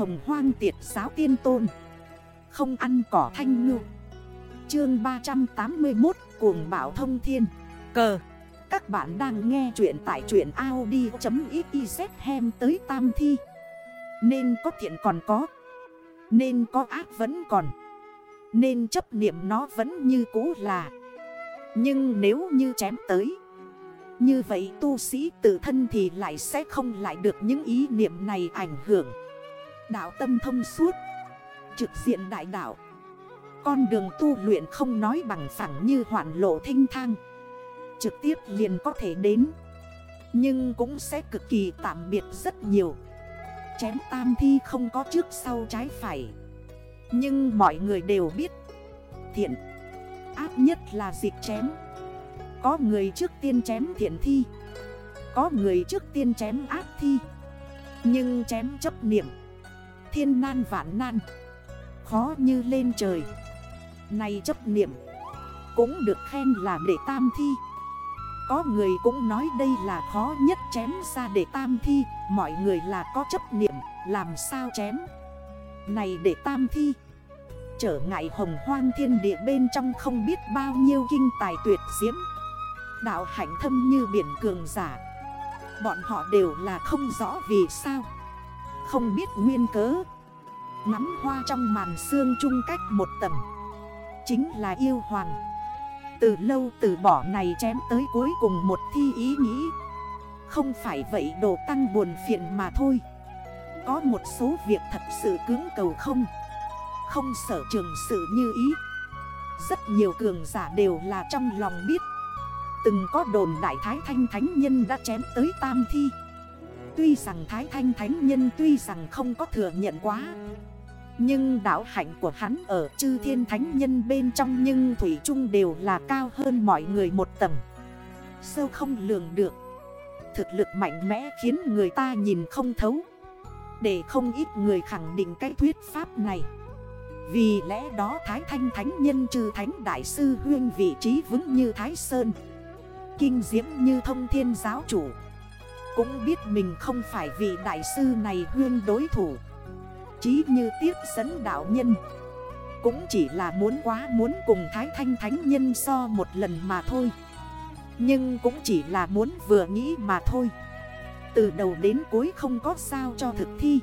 hồng hoang tiệt giáo tiên tôn. Không ăn cỏ thanh ngư. Chương 381 Cuồng bảo thông thiên. Cờ. Các bạn đang nghe chuyện tại chuyện Audi.xyz hem tới tam thi. Nên có thiện còn có. Nên có ác vẫn còn. Nên chấp niệm nó vẫn như cũ là. Nhưng nếu như chém tới. Như vậy tu sĩ tự thân thì lại sẽ không lại được những ý niệm này ảnh hưởng. Đạo tâm thông suốt. Trực diện đại đạo. Con đường tu luyện không nói bằng phẳng như hoạn lộ thinh thang. Trực tiếp liền có thể đến. Nhưng cũng sẽ cực kỳ tạm biệt rất nhiều. Chém tam thi không có trước sau trái phải. Nhưng mọi người đều biết. Thiện. Áp nhất là dịch chém. Có người trước tiên chém thiện thi. Có người trước tiên chém ác thi. Nhưng chém chấp niệm. Thiên nan vạn nan. Khó như lên trời. Này chấp niệm. Cũng được khen là để tam thi. Có người cũng nói đây là khó nhất chém ra để tam thi. Mọi người là có chấp niệm, Làm sao chém? Này để tam thi. Trở ngại hồng hoang thiên địa bên trong không biết bao nhiêu kinh tài tuyệt diễm. Đạo hạnh thâm như biển cường giả. Bọn họ đều là không rõ vì sao. Không biết nguyên cớ. Ngắm hoa trong màn xương chung cách một tầng. Chính là yêu hoàng. Từ lâu từ bỏ này chém tới cuối cùng một thi ý nghĩ. Không phải vậy đồ tăng buồn phiền mà thôi. Có một số việc thật sự cứng cầu không? Không sở trường sự như ý. Rất nhiều cường giả đều là trong lòng biết. Từng có đồn đại Thái Thanh Thánh Nhân đã chém tới tam thi. Tuy rằng Thái Thanh Thánh Nhân tuy rằng không có thừa nhận quá, Nhưng đạo hạnh của hắn ở chư thiên thánh nhân bên trong Nhưng Thủy chung đều là cao hơn mọi người một tầng. Sâu không lường được. Thực lực mạnh mẽ khiến người ta nhìn không thấu. Để không ít người khẳng định cái thuyết pháp này. Vì lẽ đó Thái Thanh Thánh Nhân trừ Thánh Đại Sư Huyên vị trí vững như Thái Sơn, kinh diễm như thông thiên giáo chủ cũng biết mình không phải vị đại sư này huyên đối thủ. Chí như tiếp dẫn đạo nhân. Cũng chỉ là muốn quá muốn cùng Thái Thanh Thánh Nhân so một lần mà thôi. Nhưng cũng chỉ là muốn vừa nghĩ mà thôi. Từ đầu đến cuối không có sao cho thực thi.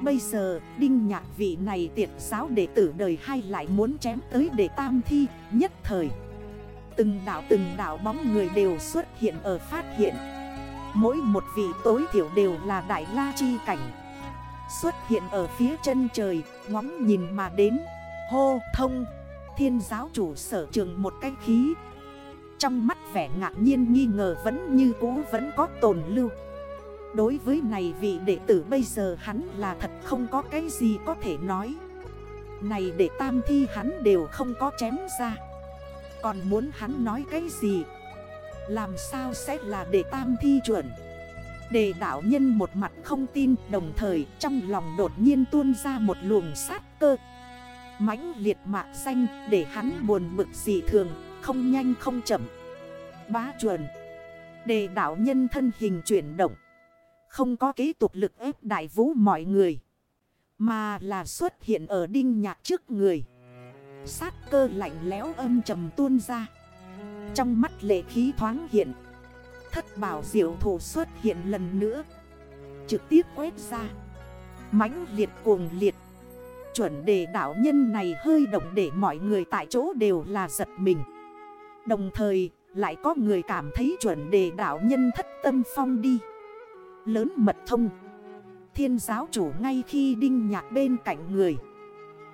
Bây giờ, đinh nhạc vị này tiệt giáo đệ tử đời hay lại muốn chém tới để tam thi, nhất thời. Từng đảo từng đảo bóng người đều xuất hiện ở phát hiện. Mỗi một vị tối thiểu đều là đại la chi cảnh. Xuất hiện ở phía chân trời, Ngóng nhìn mà đến. Hô thông, Thiên giáo chủ sở trường một cái khí. Trong mắt vẻ ngạc nhiên nghi ngờ vẫn như cũ vẫn có tồn lưu. Đối với này vị đệ tử bây giờ hắn là thật không có cái gì có thể nói. Này để tam thi hắn đều không có chém ra. Còn muốn hắn nói cái gì? Làm sao sẽ là để tam thi chuẩn? Đề đảo nhân một mặt không tin, Đồng thời trong lòng đột nhiên tuôn ra một luồng sát cơ. Mãnh liệt mạc xanh để hắn buồn bực dị thường, Không nhanh không chậm. Bá chuẩn. Đề đảo nhân thân hình chuyển động. Không có kế tục lực ép đại vũ mọi người, Mà là xuất hiện ở đinh nhạc trước người. Sát cơ lạnh lẽo âm trầm tuôn ra. Trong mắt lệ khí thoáng hiện. Thất bảo diệu thủ xuất hiện lần nữa. Trực tiếp quét ra. Mãnh liệt cuồng liệt. Chuẩn đề đảo nhân này hơi động để mọi người tại chỗ đều là giật mình. Đồng thời, lại có người cảm thấy chuẩn đề đảo nhân thất tâm phong đi. Lớn mật thông. Thiên giáo chủ ngay khi đinh nhạc bên cạnh người.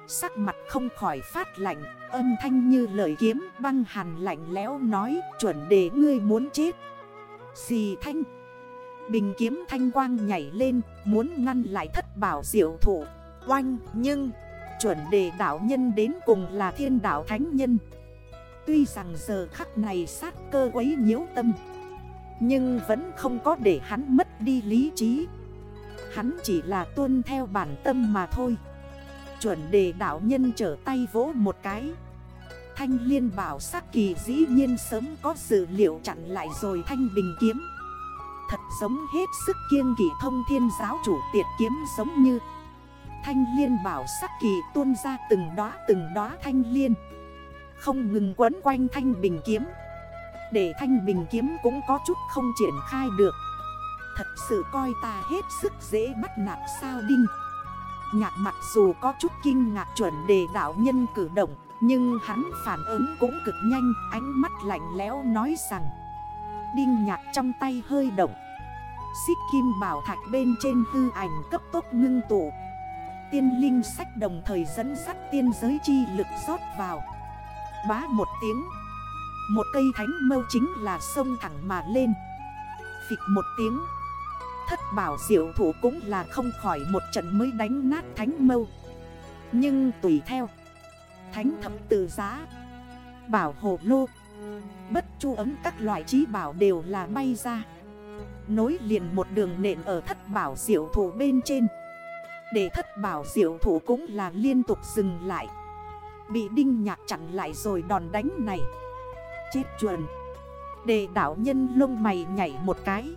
Sắc mặt không khỏi phát lạnh. Âm thanh như lời kiếm, băng hàn lạnh lẽo nói, Chuẩn đề ngươi muốn chết. Xì thanh. Bình kiếm thanh quang nhảy lên, Muốn ngăn lại thất bảo diệu thủ. Oanh, nhưng, Chuẩn đề đảo nhân đến cùng là thiên đảo thánh nhân. Tuy rằng giờ khắc này sát cơ quấy nhiễu tâm, Nhưng vẫn không có để hắn mất đi lý trí. Hắn chỉ là tuân theo bản tâm mà thôi chuẩn đề đạo nhân trở tay vỗ một cái. Thanh liên bảo sắc kỳ dĩ nhiên sớm có dữ liệu chặn lại rồi thanh bình kiếm. Thật giống hết sức kiêng kỷ thông thiên giáo chủ tiệt kiếm giống như. Thanh liên bảo sắc kỳ tuôn ra từng đóa từng đóa thanh liên. Không ngừng quấn quanh thanh bình kiếm. Để thanh bình kiếm cũng có chút không triển khai được. Thật sự coi ta hết sức dễ bắt nạt sao đinh. Nhạc mặc dù có chút kinh ngạc chuẩn đề đạo nhân cử động, Nhưng hắn phản ứng cũng cực nhanh, Ánh mắt lạnh lẽo nói rằng, Đinh nhạc trong tay hơi động. Xích kim bảo thạch bên trên hư ảnh cấp tốc ngưng tụ. Tiên linh sách đồng thời dẫn sắt tiên giới chi lực rót vào. Bá một tiếng, Một cây thánh mâu chính là sông thẳng mà lên. Phịch một tiếng Thất bảo diệu thủ cũng là không khỏi một trận mới đánh nát thánh mâu. Nhưng tùy theo, Thánh thập tự giá, Bảo hộ lô, Bất chu ấm các loại trí bảo đều là bay ra. Nối liền một đường nện ở thất bảo diệu thủ bên trên. Để thất bảo diệu thủ cũng là liên tục dừng lại. Bị đinh nhạc chặn lại rồi đòn đánh này. Chết chuẩn Để đảo nhân lông mày nhảy một cái.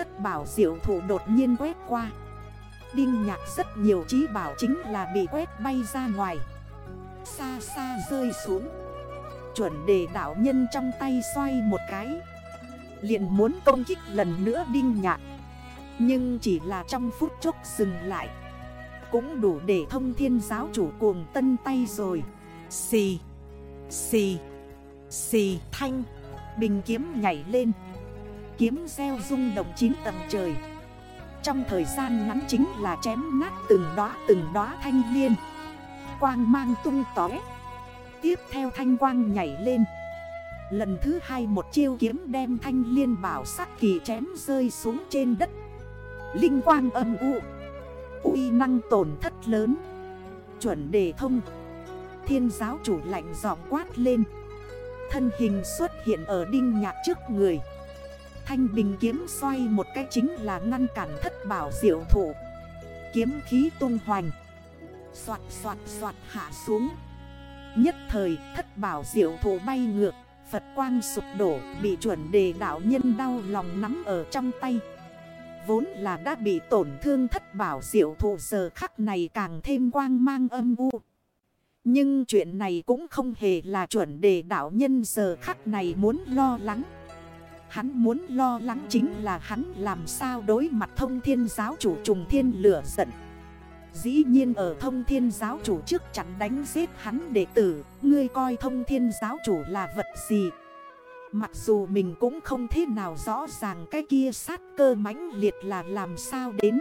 Thất bảo diệu thủ đột nhiên quét qua. Đinh nhạc rất nhiều trí bảo chính là bị quét bay ra ngoài. Xa xa rơi xuống. Chuẩn đề đảo nhân trong tay xoay một cái. Liền muốn công kích lần nữa đinh nhạc. Nhưng chỉ là trong phút chốc dừng lại. Cũng đủ để thông thiên giáo chủ cuồng tân tay rồi. Xì Xì Xì thanh. Bình kiếm nhảy lên. Kiếm gieo rung động chín tầng trời. Trong thời gian ngắn chính là chém nát từng đóa từng đóa thanh liên Quang mang tung tói Tiếp theo thanh quang nhảy lên. Lần thứ hai một chiêu kiếm đem thanh liên bảo sắc kỳ chém rơi xuống trên đất. Linh quang âm u. Uy năng tổn thất lớn. Chuẩn đề thông. Thiên giáo chủ lạnh giọng quát lên. Thân hình xuất hiện ở đinh nhạc trước người. Thanh bình kiếm xoay một cái chính là ngăn cản thất bảo diệu thủ. Kiếm khí tung hoành. Xoạt xoạt xoạt hạ xuống. Nhất thời, thất bảo diệu thủ bay ngược. Phật quang sụp đổ, bị chuẩn đề đạo nhân đau lòng nắm ở trong tay. Vốn là đã bị tổn thương thất bảo diệu thủ, giờ khắc này càng thêm quang mang âm u. Nhưng chuyện này cũng không hề là chuẩn đề đạo nhân, giờ khắc này muốn lo lắng. Hắn muốn lo lắng chính là hắn làm sao đối mặt thông thiên giáo chủ trùng thiên lửa giận. Dĩ nhiên ở thông thiên giáo chủ trước chắn đánh giết hắn đệ tử, Ngươi coi thông thiên giáo chủ là vật gì? Mặc dù mình cũng không thế nào rõ ràng cái kia sát cơ mãnh liệt là làm sao đến.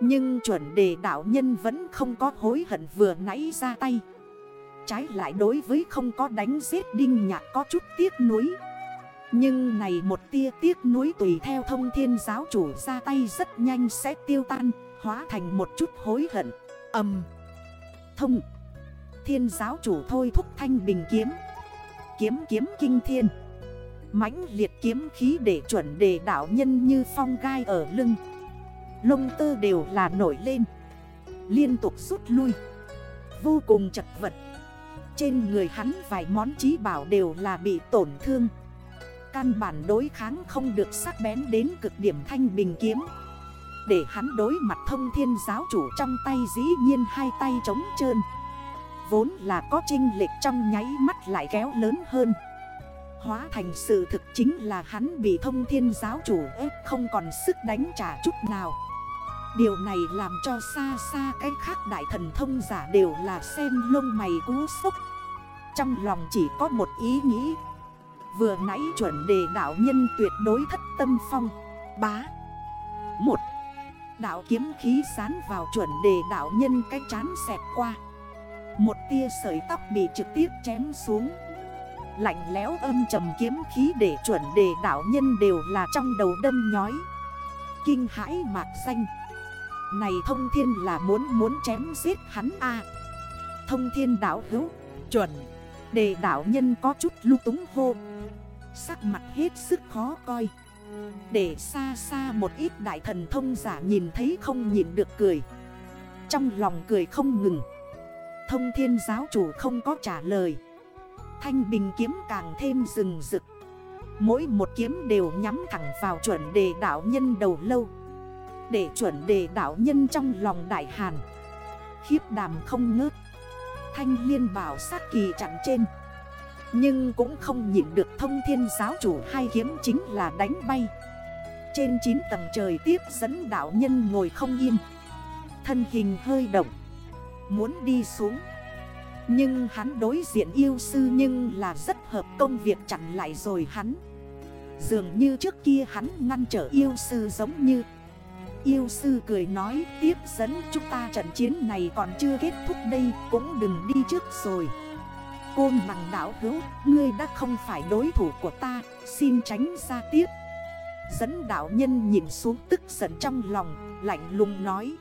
Nhưng chuẩn đề đạo nhân vẫn không có hối hận vừa nãy ra tay. Trái lại đối với không có đánh giết đinh nhạc có chút tiếc nuối. Nhưng này một tia tiếc nuối tùy theo thông thiên giáo chủ ra tay rất nhanh sẽ tiêu tan, Hóa thành một chút hối hận. Âm. Thông. Thiên giáo chủ thôi thúc thanh bình kiếm. Kiếm kiếm kinh thiên. Mãnh liệt kiếm khí để chuẩn đề đảo nhân như phong gai ở lưng. Lông tơ đều là nổi lên. Liên tục rút lui. Vô cùng chật vật. Trên người hắn vài món trí bảo đều là bị tổn thương. Căn bản đối kháng không được sắc bén đến cực điểm thanh bình kiếm. Để hắn đối mặt thông thiên giáo chủ trong tay dĩ nhiên hai tay trống trơn. Vốn là có trinh lệch trong nháy mắt lại kéo lớn hơn. Hóa thành sự thực chính là hắn bị thông thiên giáo chủ ép không còn sức đánh trả chút nào. Điều này làm cho xa xa cái khác đại thần thông giả đều là xem lông mày cú sốc. Trong lòng chỉ có một ý nghĩ Vừa nãy chuẩn đề đạo nhân tuyệt đối thất tâm phong. Bá. Một. Đạo kiếm khí sán vào chuẩn đề đạo nhân cái chán xẹt qua. Một tia sợi tóc bị trực tiếp chém xuống. Lạnh lẽo âm trầm kiếm khí để chuẩn đề đạo nhân đều là trong đầu đâm nhói. Kinh hãi mạc xanh Này thông thiên là muốn muốn chém giết hắn a. Thông thiên đạo hữu, chuẩn Đề đạo nhân có chút lưu túng hô. Sắc mặt hết sức khó coi. Để xa xa một ít đại thần thông giả nhìn thấy không nhìn được cười. Trong lòng cười không ngừng. Thông thiên giáo chủ không có trả lời. Thanh bình kiếm càng thêm rừng rực. Mỗi một kiếm đều nhắm thẳng vào chuẩn đề đảo nhân đầu lâu. Để chuẩn đề đảo nhân trong lòng đại hàn. Khiếp đàm không ngớt. Thanh liên bảo sát kỳ chặn trên. Nhưng cũng không nhịn được thông thiên giáo chủ hai kiếm chính là đánh bay. Trên 9 tầng trời tiếp dẫn đạo nhân ngồi không yên. Thân hình hơi động. Muốn đi xuống. Nhưng hắn đối diện yêu sư nhưng là rất hợp công việc chặn lại rồi hắn. Dường như trước kia hắn ngăn trở yêu sư giống như. Yêu sư cười nói, tiếp dẫn chúng ta trận chiến này còn chưa kết thúc đây, cũng đừng đi trước rồi. Côn bằng đảo hữu, ngươi đã không phải đối thủ của ta, xin tránh ra tiếp. Dẫn đảo nhân nhìn xuống tức giận trong lòng, lạnh lùng nói.